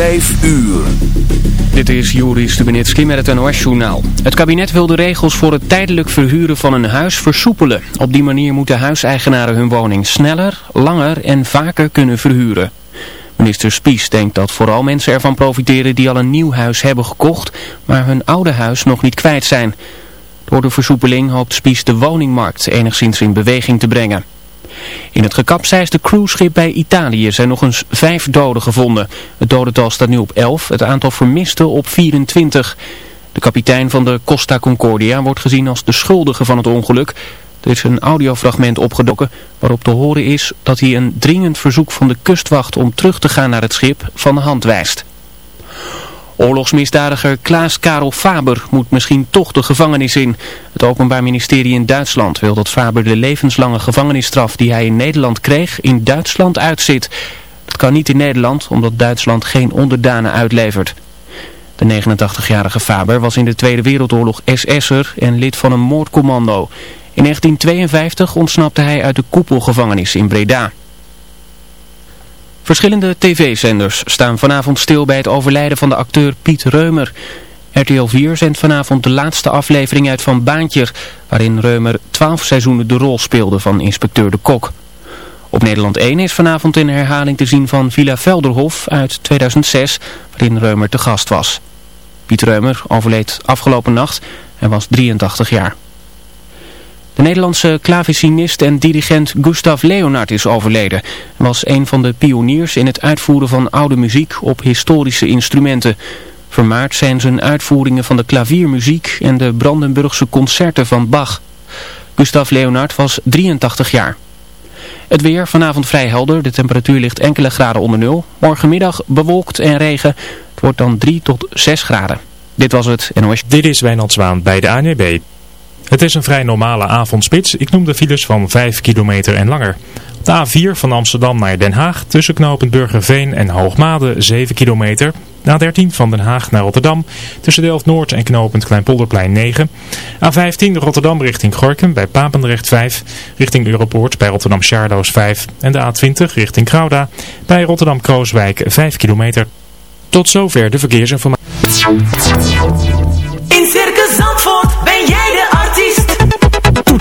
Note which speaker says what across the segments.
Speaker 1: 5 uur.
Speaker 2: Dit is Joris Stubenitski met het NOS-journaal. Het kabinet wil de regels voor het tijdelijk verhuren van een huis versoepelen. Op die manier moeten huiseigenaren hun woning sneller, langer en vaker kunnen verhuren. Minister Spies denkt dat vooral mensen ervan profiteren die al een nieuw huis hebben gekocht, maar hun oude huis nog niet kwijt zijn. Door de versoepeling hoopt Spies de woningmarkt enigszins in beweging te brengen. In het gekapseisde cruiseschip bij Italië zijn nog eens vijf doden gevonden. Het dodental staat nu op 11, het aantal vermisten op 24. De kapitein van de Costa Concordia wordt gezien als de schuldige van het ongeluk. Er is een audiofragment opgedoken waarop te horen is dat hij een dringend verzoek van de kustwacht om terug te gaan naar het schip van de hand wijst. Oorlogsmisdadiger Klaas Karel Faber moet misschien toch de gevangenis in. Het Openbaar Ministerie in Duitsland wil dat Faber de levenslange gevangenisstraf die hij in Nederland kreeg in Duitsland uitzit. Dat kan niet in Nederland omdat Duitsland geen onderdanen uitlevert. De 89-jarige Faber was in de Tweede Wereldoorlog SS'er en lid van een moordcommando. In 1952 ontsnapte hij uit de koepelgevangenis in Breda. Verschillende tv-zenders staan vanavond stil bij het overlijden van de acteur Piet Reumer. RTL 4 zendt vanavond de laatste aflevering uit van Baantjer, waarin Reumer 12 seizoenen de rol speelde van inspecteur de Kok. Op Nederland 1 is vanavond een herhaling te zien van Villa Velderhof uit 2006, waarin Reumer te gast was. Piet Reumer overleed afgelopen nacht en was 83 jaar. De Nederlandse klavicinist en dirigent Gustav Leonard is overleden. Was een van de pioniers in het uitvoeren van oude muziek op historische instrumenten. Vermaard zijn zijn uitvoeringen van de klaviermuziek en de Brandenburgse concerten van Bach. Gustav Leonard was 83 jaar. Het weer vanavond vrij helder, de temperatuur ligt enkele graden onder nul. Morgenmiddag bewolkt en regen, het wordt dan 3 tot 6 graden. Dit was het NOS.
Speaker 3: Dit is Wijnand Zwaan bij de ANWB. Het is een vrij normale avondspits. Ik noem de files van 5 kilometer en langer. De A4 van Amsterdam naar Den Haag tussen knooppunt Burgerveen en Hoogmade 7 kilometer. De A13 van Den Haag naar Rotterdam tussen Delft-Noord en knooppunt Kleinpolderplein 9. A15 Rotterdam richting Gorkum bij Papendrecht 5. Richting Europoort bij Rotterdam Charloes 5. En de A20 richting Gouda bij Rotterdam Krooswijk 5 kilometer. Tot zover de verkeersinformatie.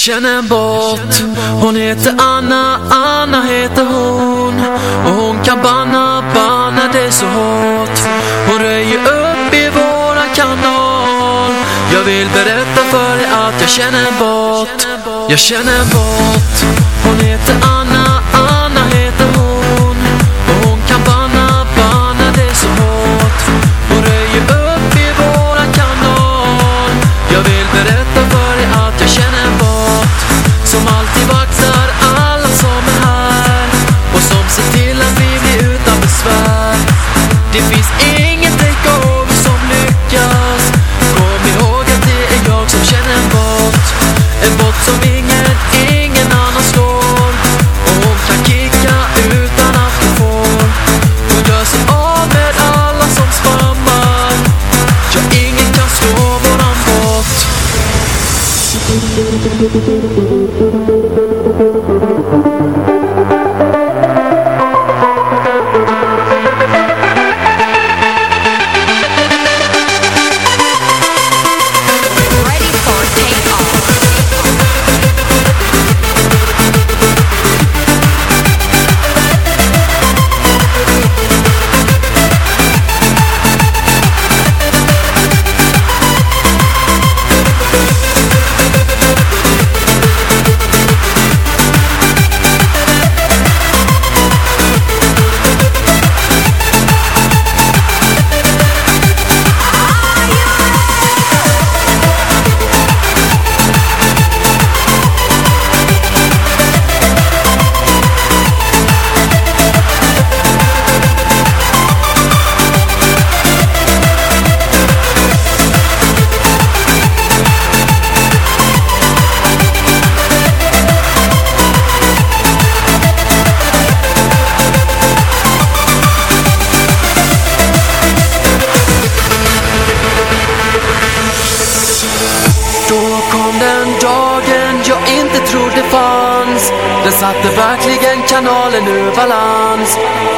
Speaker 4: känner en båt. Hon heter Anna, Anna heter hon. Och hon kan banna, banna dig så hårt. Hon röjer upp i våran kanal. Jag vill berätta för dig att jag känner en båt. Jag känner en båt.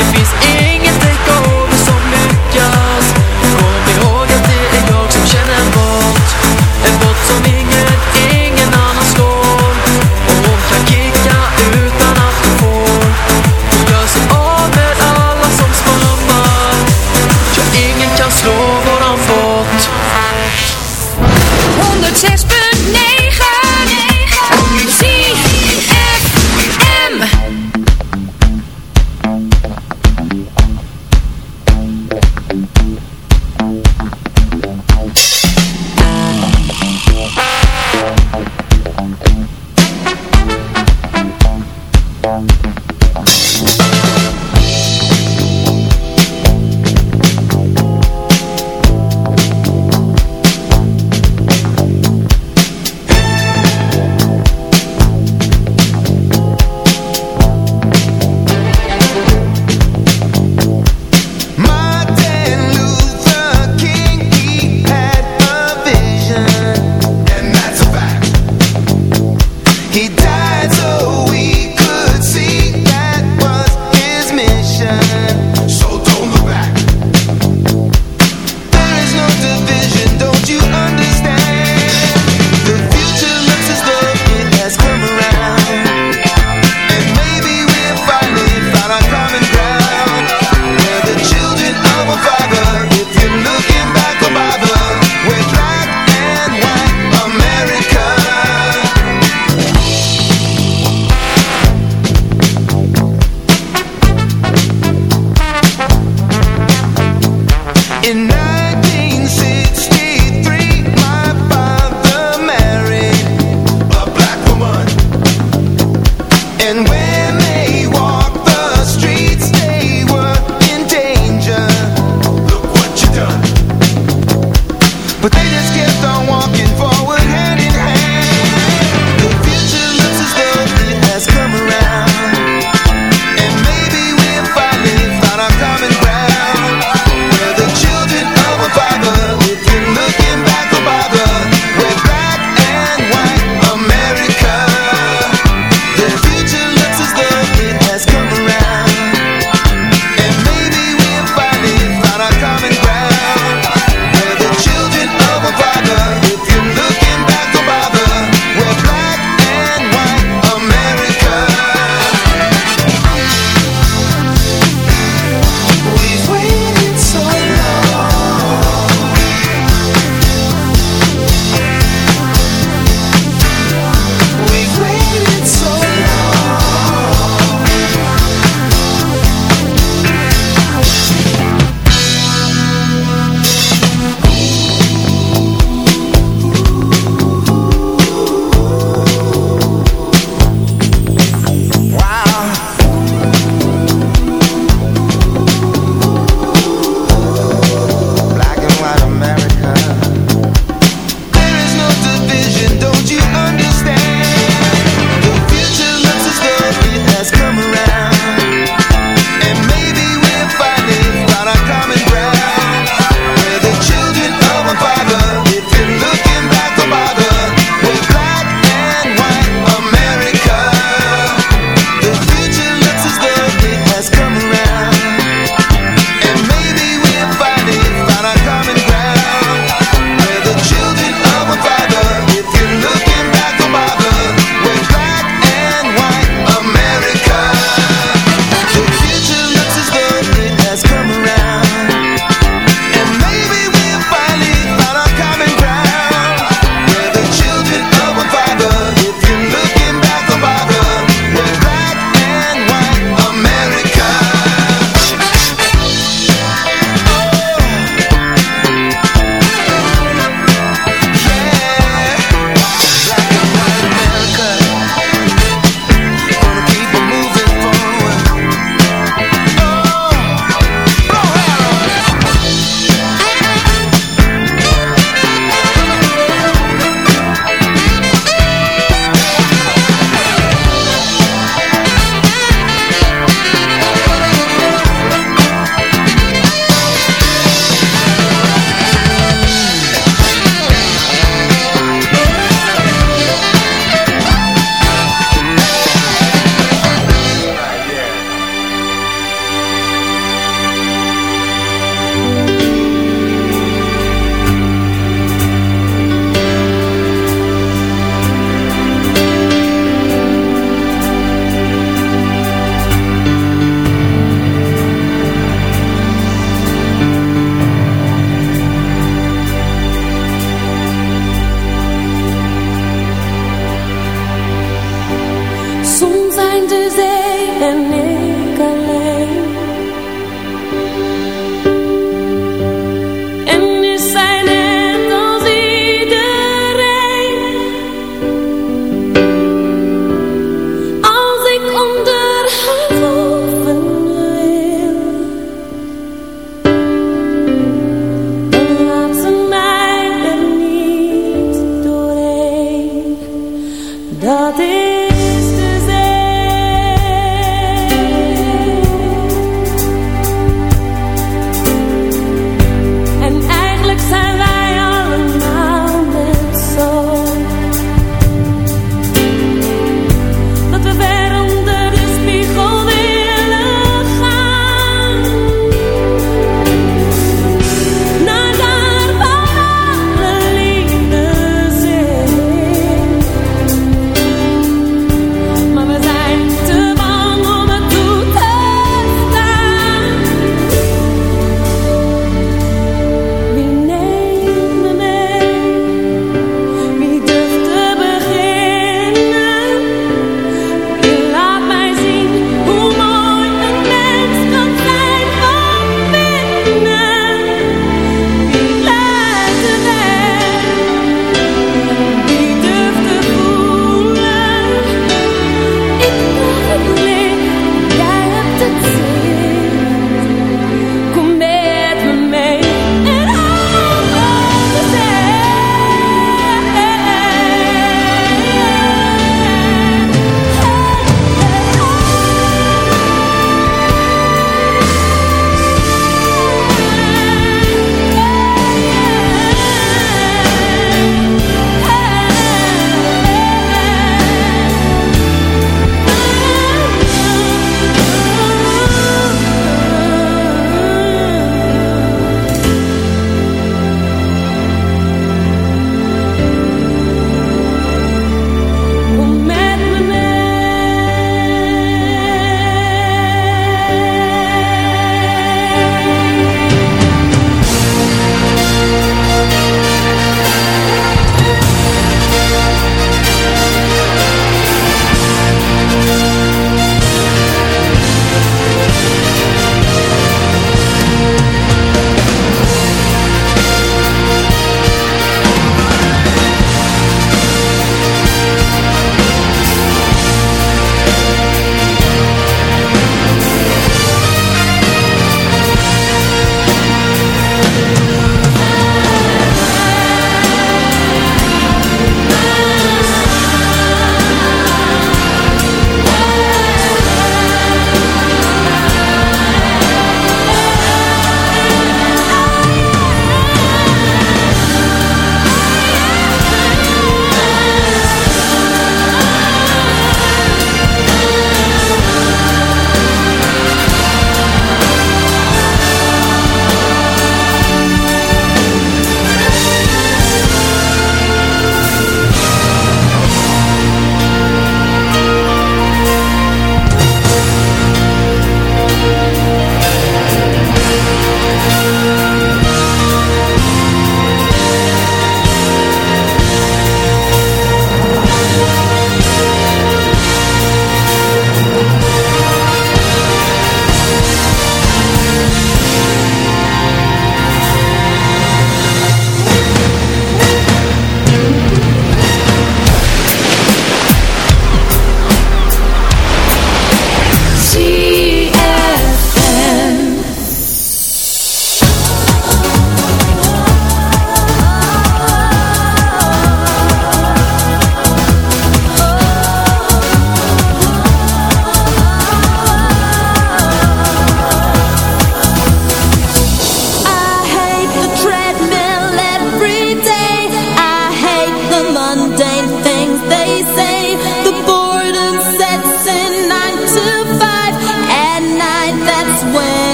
Speaker 5: the
Speaker 6: beast. get down.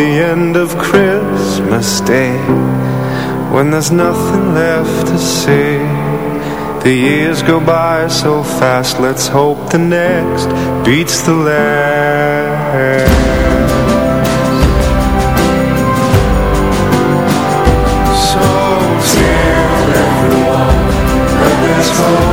Speaker 6: the end of Christmas Day When there's nothing left to say. The years go by so fast Let's hope the next beats the last. So tell everyone that there's hope.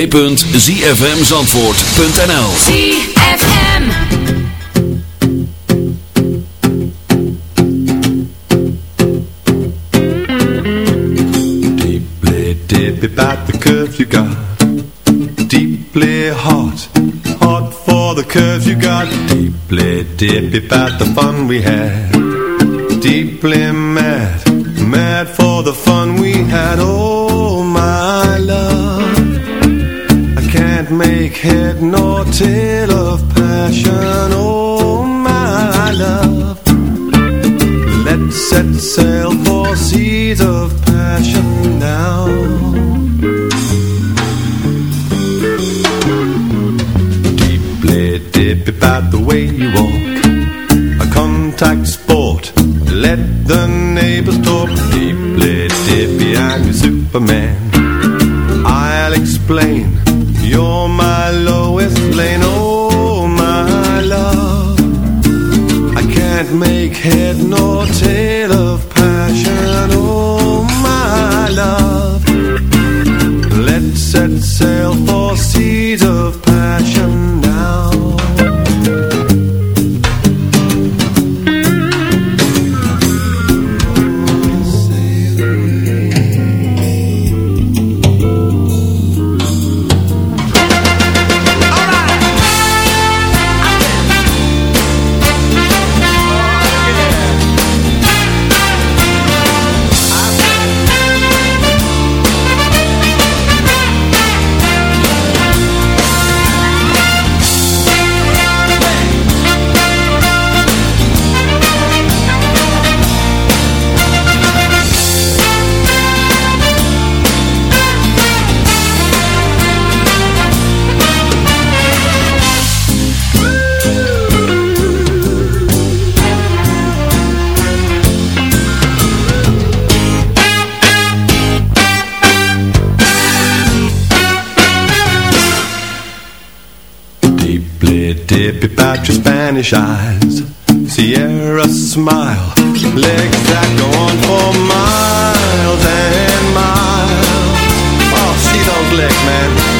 Speaker 7: www.zfmzandvoort.nl
Speaker 8: ZFM.
Speaker 9: Deeply dip about the curve you got. Deeply hot Hot for the curves you got. Deeply dip about the fun we had. Deeply mad Mad for the fun we had. Oh my love. I can't make head nor tail of passion Oh my love. Let's set sail for seas of passion now. Deeply dip about the way you walk A contact sport. Let the neighbors talk Deeply dippy I'm your Superman. I'll explain. You're my lane Oh my love. I can't make head nor tail Dip about your Spanish eyes. Sierra smile. Legs that go on for miles and miles. Oh, see those legs, man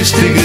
Speaker 5: estrigado.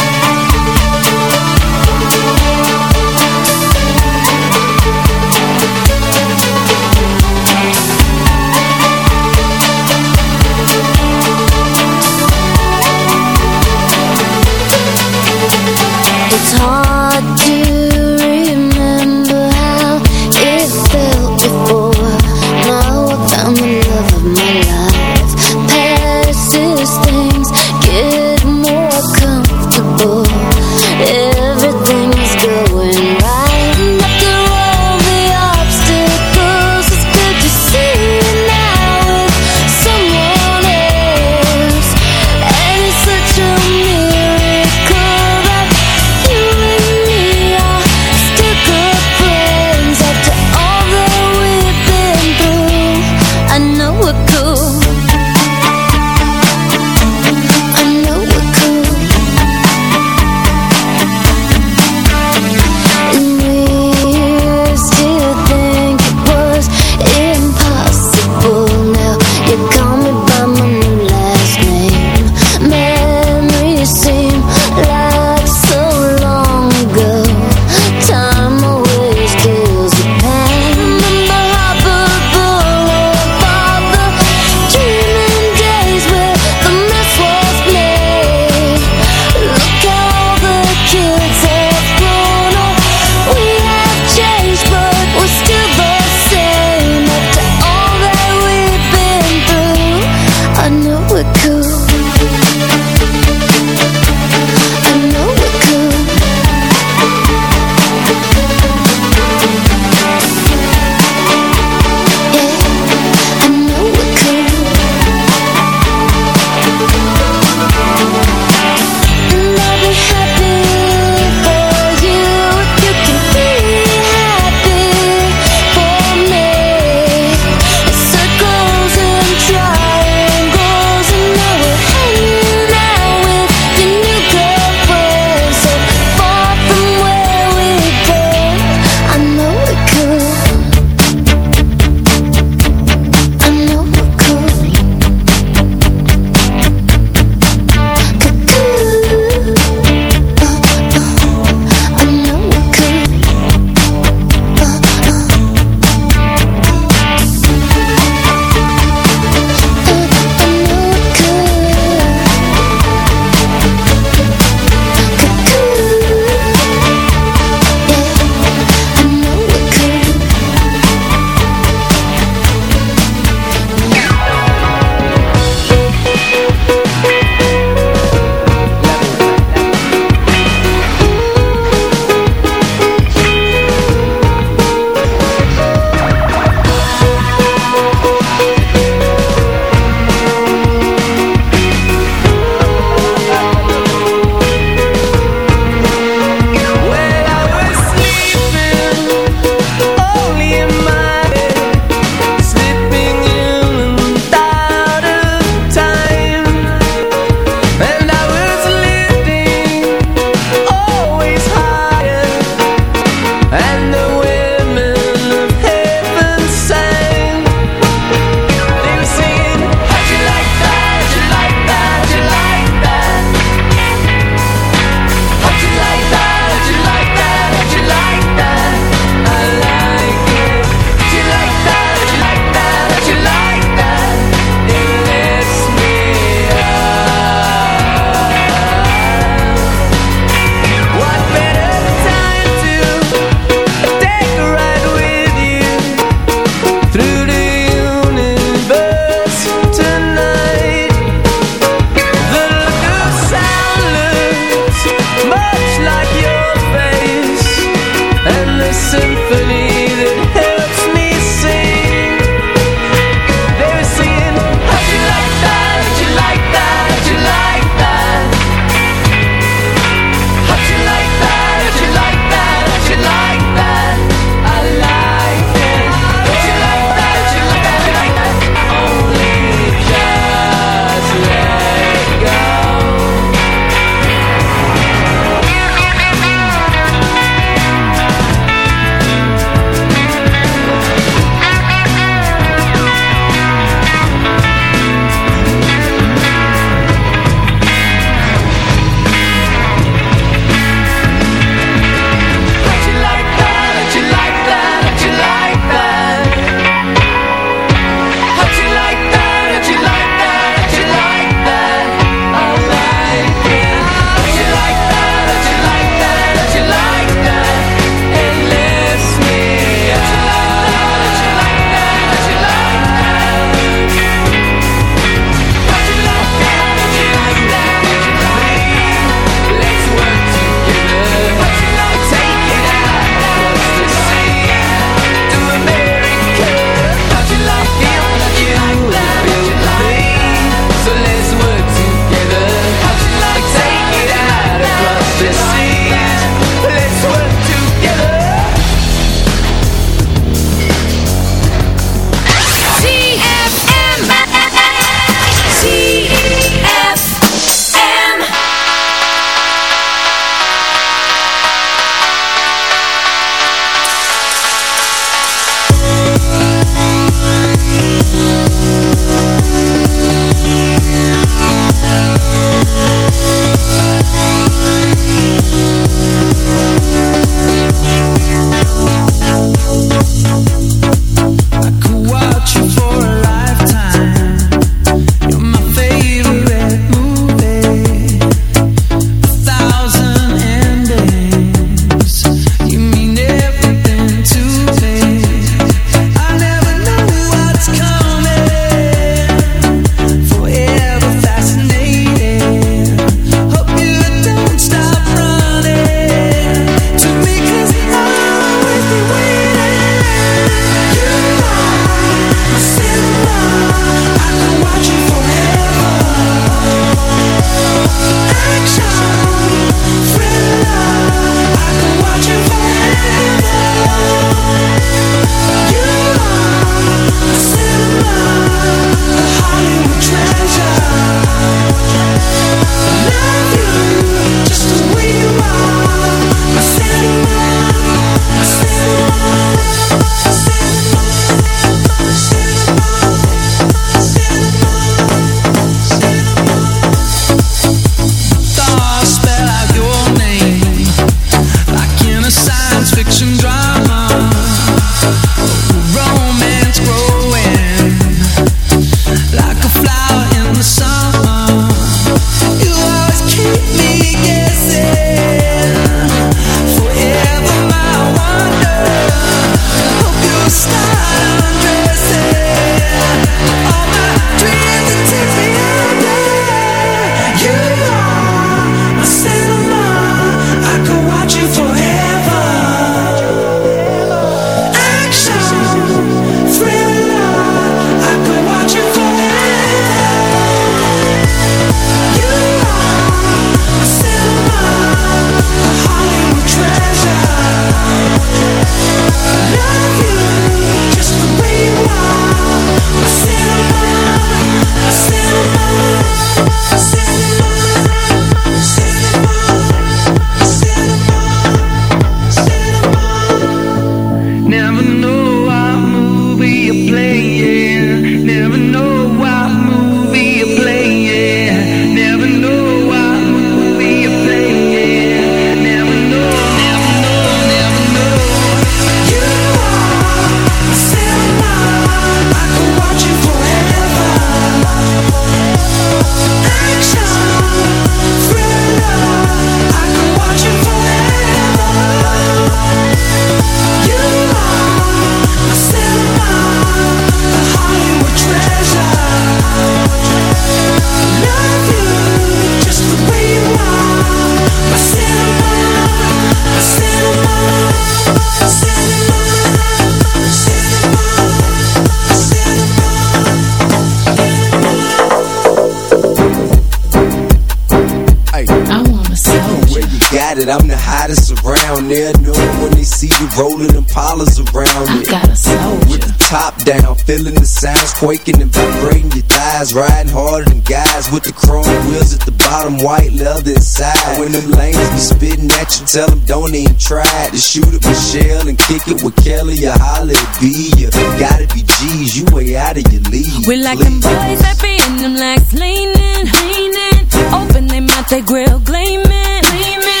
Speaker 5: They'll know when they see the rolling Impalas around it.
Speaker 10: I got a soldier.
Speaker 5: With the top down, feeling the sounds quaking and vibrating your thighs. Riding harder than guys with the chrome wheels at the bottom, white leather inside. When them lanes be spitting at you, tell them don't even try to shoot at Michelle and kick it with Kelly or holla at B. You gotta be G's, you way out of your league.
Speaker 10: We like them boys that be in them legs leaning, leaning. Open they mouth, they grill gleaming, gleaming.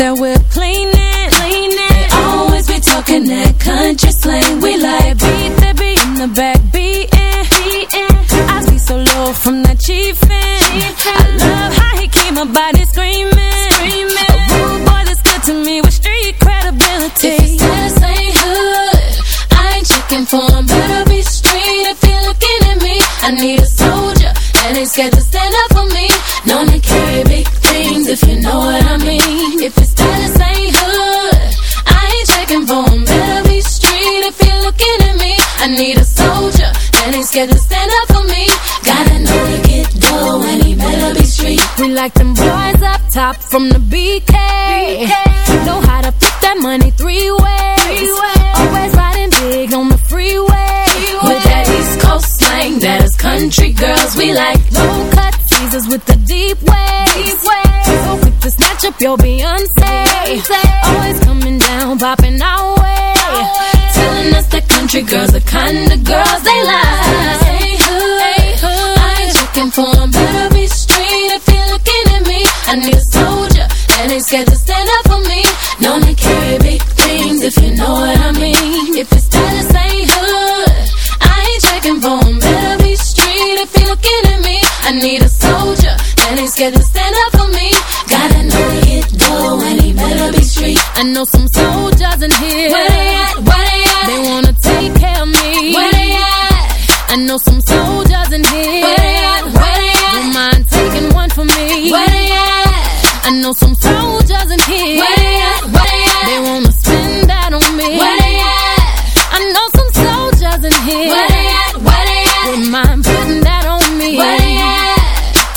Speaker 10: That whip cleaning, cleaning. They always be talking that country slang. We like beat that be in the back beating, beating. I see so low from that chiefin'. I love how he keep my body screaming, screaming. A rude boy that's good to me with street credibility.
Speaker 8: If his status ain't hood, I ain't checking for him. Better be straight if you're looking at me. I need a soldier that ain't scared to stand up for me. Known to carry big things if you know what I mean. Scared to stand up for me. Gotta know to get dough and he better be street.
Speaker 10: We like them boys up top from the BK. Know how to put that money three ways. Always riding big on the freeway.
Speaker 8: With that East Coast slang, that is country girls we like.
Speaker 10: Low cut teasers with the deep waves. So quick to snatch up your Beyonce. Always coming down, popping our way.
Speaker 8: Telling us that country girls the kind of girls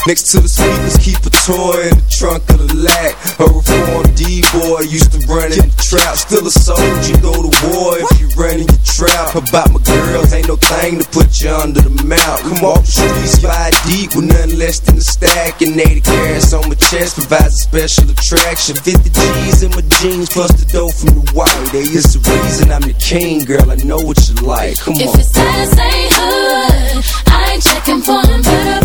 Speaker 5: Next to the speakers, keep a toy in the trunk of the lag. A reformed D-boy used to run in the trap. Still a soldier, go to war if you run in your trap. About my girls, ain't no thing to put you under the mount. Come off the streets, five deep with nothing less than a stack. And 80 carats on my chest provides a special attraction. 50 G's in my jeans, plus the dough from the white. There is the reason I'm the king, girl. I know what you like. Come
Speaker 8: If
Speaker 5: on.
Speaker 8: his status ain't hood, I ain't checking for him. Better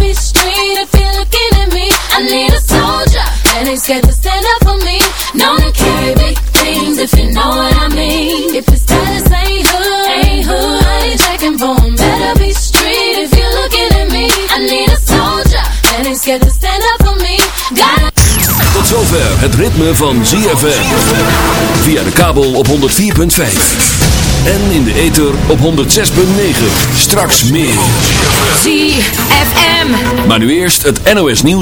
Speaker 8: I need a soldier that ain't scared to stand up for me. Known to carry big things if you know what I mean. If his status ain't hood, ain't hood, I ain't checking for him. Better be straight if you're looking at me. I need a soldier that ain't scared to stand up for me. Gotta
Speaker 7: Tot zover het ritme van ZFM. Via de kabel op 104.5. En in de ether op 106.9. Straks meer.
Speaker 11: ZFM.
Speaker 7: Maar nu eerst het NOS nieuws.